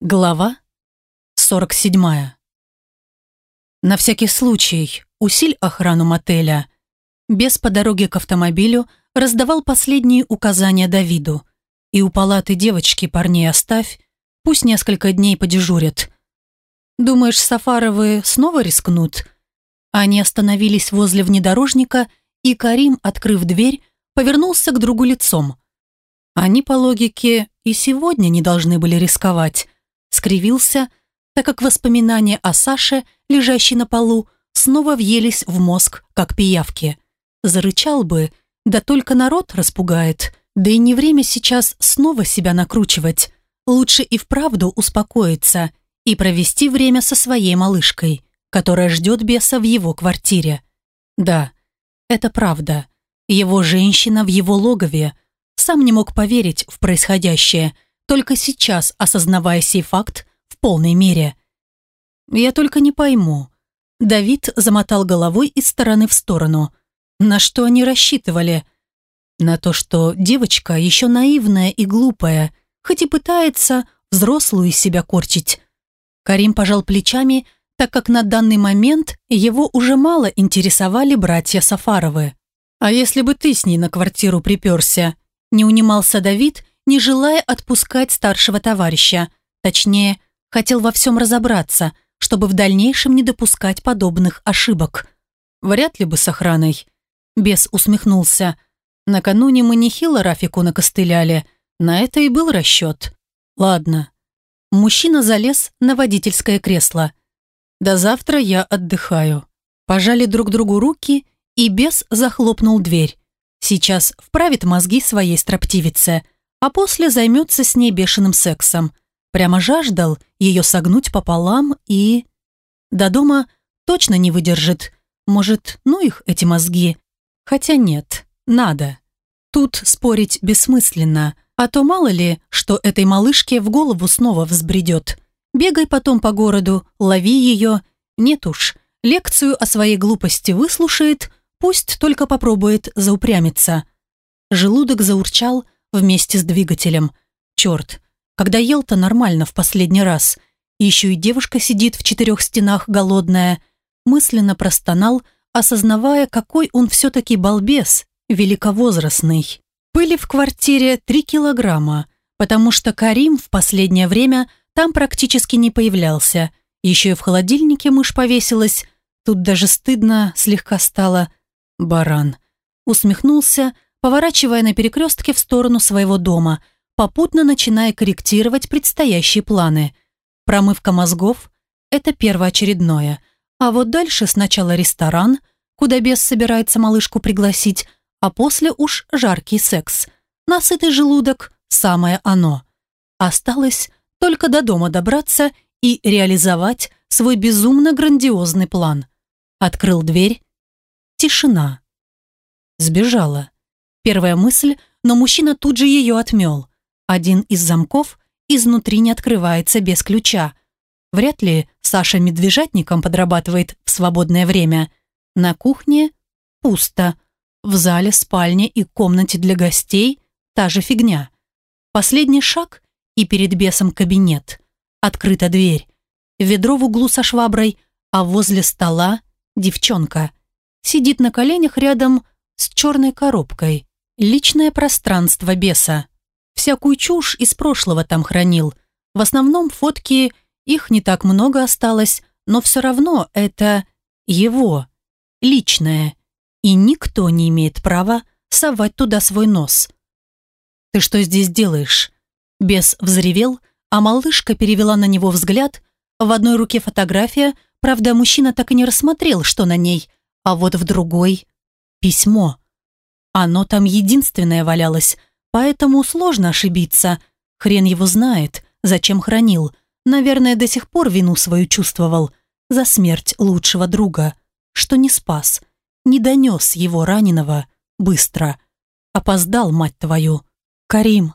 Глава 47. На всякий случай усиль охрану мотеля. Без по дороге к автомобилю раздавал последние указания Давиду. И у палаты девочки парней оставь, пусть несколько дней подежурят. Думаешь, Сафаровы снова рискнут? Они остановились возле внедорожника, и Карим, открыв дверь, повернулся к другу лицом. Они, по логике, и сегодня не должны были рисковать скривился, так как воспоминания о Саше, лежащей на полу, снова въелись в мозг, как пиявки. Зарычал бы, да только народ распугает. Да и не время сейчас снова себя накручивать. Лучше и вправду успокоиться и провести время со своей малышкой, которая ждет беса в его квартире. Да, это правда. Его женщина в его логове. Сам не мог поверить в происходящее – только сейчас осознавая сей факт в полной мере. «Я только не пойму». Давид замотал головой из стороны в сторону. На что они рассчитывали? На то, что девочка еще наивная и глупая, хоть и пытается взрослую из себя корчить. Карим пожал плечами, так как на данный момент его уже мало интересовали братья Сафаровы. «А если бы ты с ней на квартиру приперся?» Не унимался Давид не желая отпускать старшего товарища. Точнее, хотел во всем разобраться, чтобы в дальнейшем не допускать подобных ошибок. Вряд ли бы с охраной. Бес усмехнулся. Накануне мы нехило Рафику накостыляли. На это и был расчет. Ладно. Мужчина залез на водительское кресло. До завтра я отдыхаю. Пожали друг другу руки, и бес захлопнул дверь. Сейчас вправит мозги своей строптивице – а после займется с ней бешеным сексом. Прямо жаждал ее согнуть пополам и... До дома точно не выдержит. Может, ну их, эти мозги. Хотя нет, надо. Тут спорить бессмысленно, а то мало ли, что этой малышке в голову снова взбредет. Бегай потом по городу, лови ее. Нет уж, лекцию о своей глупости выслушает, пусть только попробует заупрямиться. Желудок заурчал, вместе с двигателем. Черт, когда ел-то нормально в последний раз. Еще и девушка сидит в четырех стенах голодная. Мысленно простонал, осознавая, какой он все-таки балбес, великовозрастный. Пыли в квартире три килограмма, потому что Карим в последнее время там практически не появлялся. Еще и в холодильнике мышь повесилась. Тут даже стыдно слегка стало. Баран. Усмехнулся, поворачивая на перекрестке в сторону своего дома, попутно начиная корректировать предстоящие планы. Промывка мозгов – это первоочередное. А вот дальше сначала ресторан, куда бес собирается малышку пригласить, а после уж жаркий секс. Насытый желудок – самое оно. Осталось только до дома добраться и реализовать свой безумно грандиозный план. Открыл дверь. Тишина. Сбежала. Первая мысль, но мужчина тут же ее отмел. Один из замков изнутри не открывается без ключа. Вряд ли Саша медвежатником подрабатывает в свободное время. На кухне пусто. В зале, спальне и комнате для гостей та же фигня. Последний шаг и перед бесом кабинет. Открыта дверь. Ведро в углу со шваброй, а возле стола девчонка. Сидит на коленях рядом с черной коробкой. Личное пространство беса. Всякую чушь из прошлого там хранил. В основном фотки, их не так много осталось, но все равно это его, личное. И никто не имеет права совать туда свой нос. «Ты что здесь делаешь?» Бес взревел, а малышка перевела на него взгляд. В одной руке фотография, правда, мужчина так и не рассмотрел, что на ней, а вот в другой – письмо. Оно там единственное валялось, поэтому сложно ошибиться. Хрен его знает, зачем хранил. Наверное, до сих пор вину свою чувствовал. За смерть лучшего друга. Что не спас. Не донес его раненого. Быстро. Опоздал, мать твою. Карим.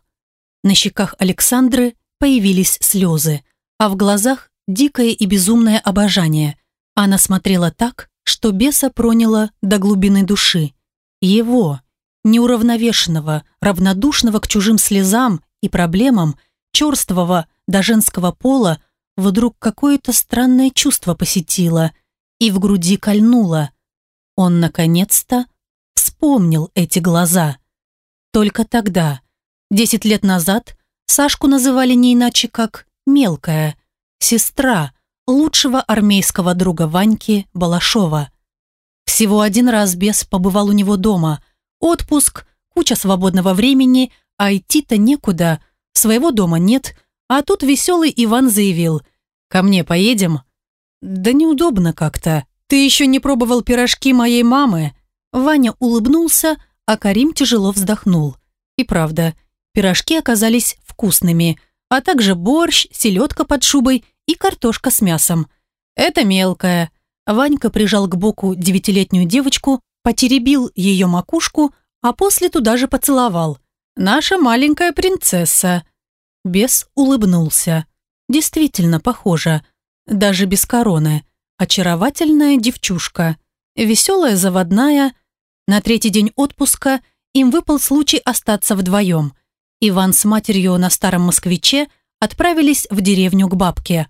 На щеках Александры появились слезы, а в глазах дикое и безумное обожание. Она смотрела так, что беса проняло до глубины души. Его, неуравновешенного, равнодушного к чужим слезам и проблемам, черствого до женского пола, вдруг какое-то странное чувство посетило и в груди кольнуло. Он, наконец-то, вспомнил эти глаза. Только тогда, десять лет назад, Сашку называли не иначе, как «мелкая», сестра лучшего армейского друга Ваньки Балашова. Всего один раз бес побывал у него дома. Отпуск, куча свободного времени, а идти-то некуда, своего дома нет, а тут веселый Иван заявил «Ко мне поедем?» «Да неудобно как-то. Ты еще не пробовал пирожки моей мамы?» Ваня улыбнулся, а Карим тяжело вздохнул. И правда, пирожки оказались вкусными, а также борщ, селедка под шубой и картошка с мясом. Это мелкая. Ванька прижал к боку девятилетнюю девочку, потеребил ее макушку, а после туда же поцеловал. «Наша маленькая принцесса». Бес улыбнулся. Действительно похоже. Даже без короны. Очаровательная девчушка. Веселая заводная. На третий день отпуска им выпал случай остаться вдвоем. Иван с матерью на старом москвиче отправились в деревню к бабке.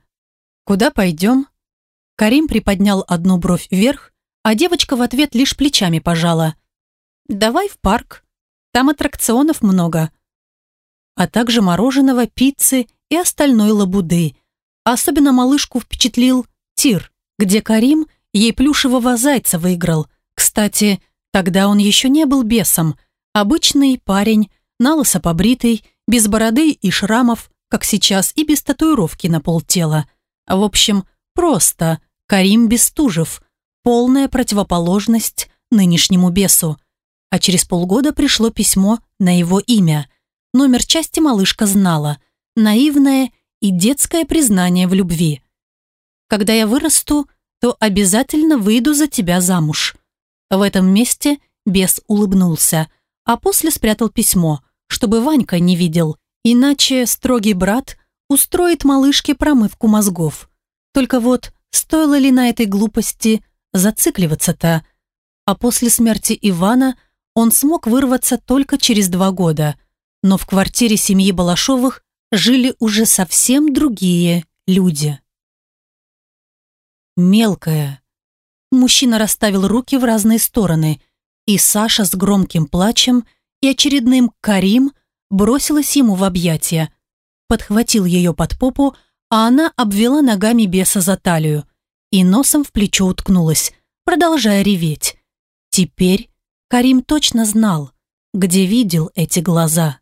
«Куда пойдем?» Карим приподнял одну бровь вверх, а девочка в ответ лишь плечами пожала. «Давай в парк. Там аттракционов много. А также мороженого, пиццы и остальной лабуды. Особенно малышку впечатлил тир, где Карим ей плюшевого зайца выиграл. Кстати, тогда он еще не был бесом. Обычный парень, налысо побритый, без бороды и шрамов, как сейчас, и без татуировки на полтела. В общем, просто Карим Бестужев, полная противоположность нынешнему бесу. А через полгода пришло письмо на его имя. Номер части малышка знала. Наивное и детское признание в любви. «Когда я вырасту, то обязательно выйду за тебя замуж». В этом месте бес улыбнулся, а после спрятал письмо, чтобы Ванька не видел, иначе строгий брат устроит малышке промывку мозгов. Только вот, стоило ли на этой глупости зацикливаться-то? А после смерти Ивана он смог вырваться только через два года, но в квартире семьи Балашовых жили уже совсем другие люди. Мелкая. Мужчина расставил руки в разные стороны, и Саша с громким плачем и очередным «Карим» бросилась ему в объятия, подхватил ее под попу, а она обвела ногами беса за талию и носом в плечо уткнулась, продолжая реветь. Теперь Карим точно знал, где видел эти глаза.